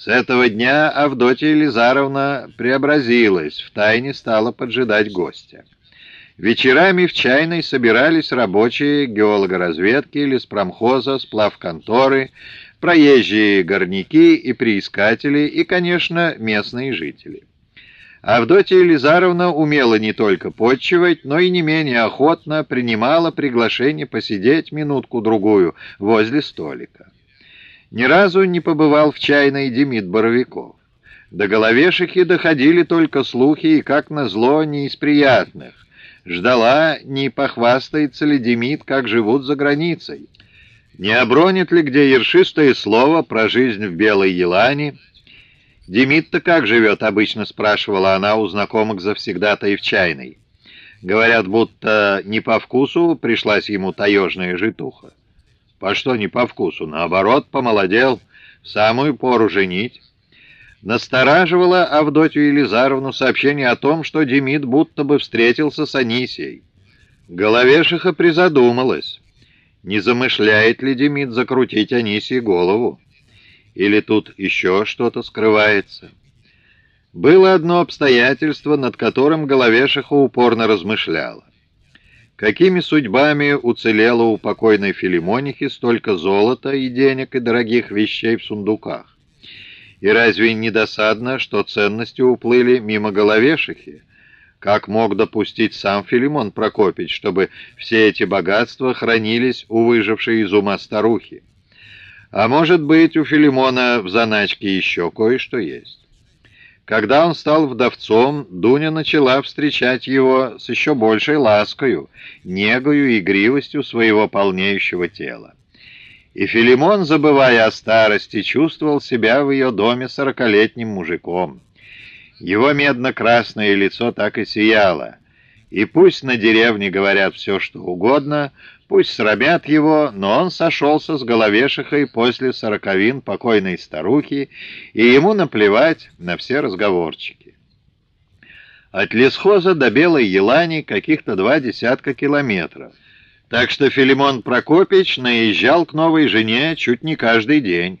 С этого дня Авдотья Елизаровна преобразилась, втайне стала поджидать гостя. Вечерами в чайной собирались рабочие геологоразведки, леспромхоза, сплавконторы, проезжие горняки и приискатели и, конечно, местные жители. Авдотья Елизаровна умела не только подчивать, но и не менее охотно принимала приглашение посидеть минутку-другую возле столика. Ни разу не побывал в чайной Демид Боровиков. До головешихи доходили только слухи, и, как назло, не из приятных. Ждала, не похвастается ли Демид, как живут за границей. Не обронит ли где ершистое слово про жизнь в Белой Елане? Демид-то как живет, обычно спрашивала она у знакомых завсегда-то и в чайной. Говорят, будто не по вкусу пришлась ему таежная житуха. По что не по вкусу? Наоборот, помолодел. В самую пору женить. Настораживала Авдотью Елизаровну сообщение о том, что Демид будто бы встретился с Анисией. Головешиха призадумалась. Не замышляет ли Демид закрутить Анисии голову? Или тут еще что-то скрывается? Было одно обстоятельство, над которым Головешиха упорно размышляла. Какими судьбами уцелело у покойной Филимонихи столько золота и денег и дорогих вещей в сундуках? И разве не досадно, что ценности уплыли мимо головешихи? Как мог допустить сам Филимон Прокопич, чтобы все эти богатства хранились у выжившей из ума старухи? А может быть, у Филимона в заначке еще кое-что есть? Когда он стал вдовцом, Дуня начала встречать его с еще большей ласкою, негою и игривостью своего полнеющего тела. И Филимон, забывая о старости, чувствовал себя в ее доме сорокалетним мужиком. Его медно-красное лицо так и сияло. И пусть на деревне говорят все, что угодно, Пусть срамят его, но он сошелся с головешихой после сороковин покойной старухи, и ему наплевать на все разговорчики. От лесхоза до Белой Елани каких-то два десятка километров, так что Филимон Прокопич наезжал к новой жене чуть не каждый день.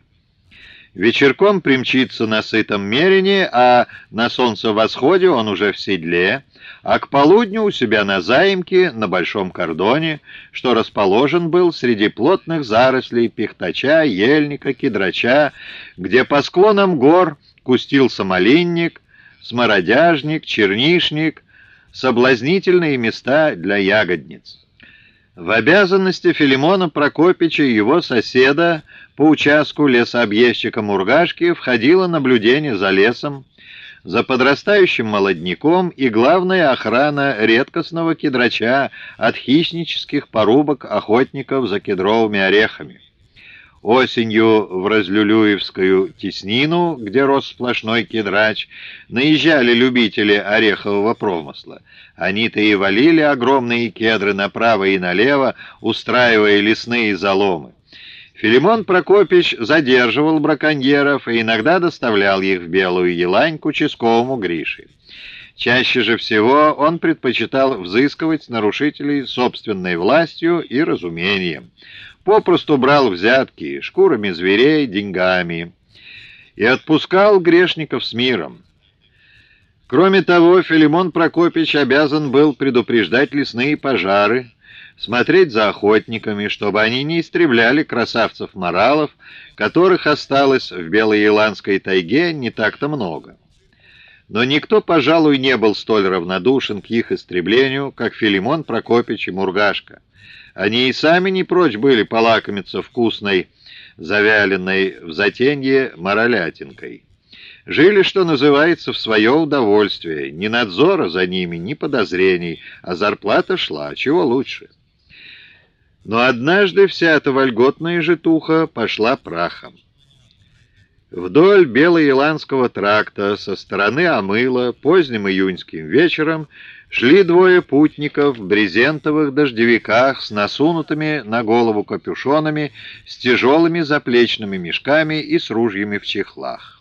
Вечерком примчится на сытом мерине, а на солнцевосходе он уже в седле, а к полудню у себя на заимке на большом кордоне, что расположен был среди плотных зарослей пихтача, ельника, кедрача, где по склонам гор кустился малинник, смородяжник, чернишник, соблазнительные места для ягодниц. В обязанности Филимона Прокопича и его соседа по участку лесообъездчика Мургашки входило наблюдение за лесом, за подрастающим молодняком и главная охрана редкостного кедрача от хищнических порубок охотников за кедровыми орехами. Осенью в Разлюлюевскую теснину, где рос сплошной кедрач, наезжали любители орехового промысла. Они-то и валили огромные кедры направо и налево, устраивая лесные заломы. Филимон Прокопич задерживал браконьеров и иногда доставлял их в Белую Елань к участковому Грише. Чаще же всего он предпочитал взыскивать нарушителей собственной властью и разумением попросту брал взятки шкурами зверей, деньгами и отпускал грешников с миром. Кроме того, Филимон Прокопич обязан был предупреждать лесные пожары, смотреть за охотниками, чтобы они не истребляли красавцев-моралов, которых осталось в Белоеландской тайге не так-то много. Но никто, пожалуй, не был столь равнодушен к их истреблению, как Филимон Прокопич и Мургашка. Они и сами не прочь были полакомиться вкусной, завяленной в затенье моролятинкой. Жили, что называется, в свое удовольствие. Ни надзора за ними, ни подозрений, а зарплата шла, чего лучше. Но однажды вся эта вольготная житуха пошла прахом. Вдоль Белоиландского тракта со стороны Амыла поздним июньским вечером шли двое путников в брезентовых дождевиках с насунутыми на голову капюшонами, с тяжелыми заплечными мешками и с ружьями в чехлах.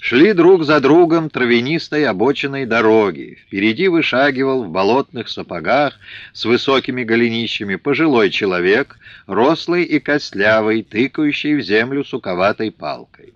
Шли друг за другом травянистой обочиной дороги. Впереди вышагивал в болотных сапогах с высокими голенищами пожилой человек, рослый и костлявый, тыкающий в землю суковатой палкой.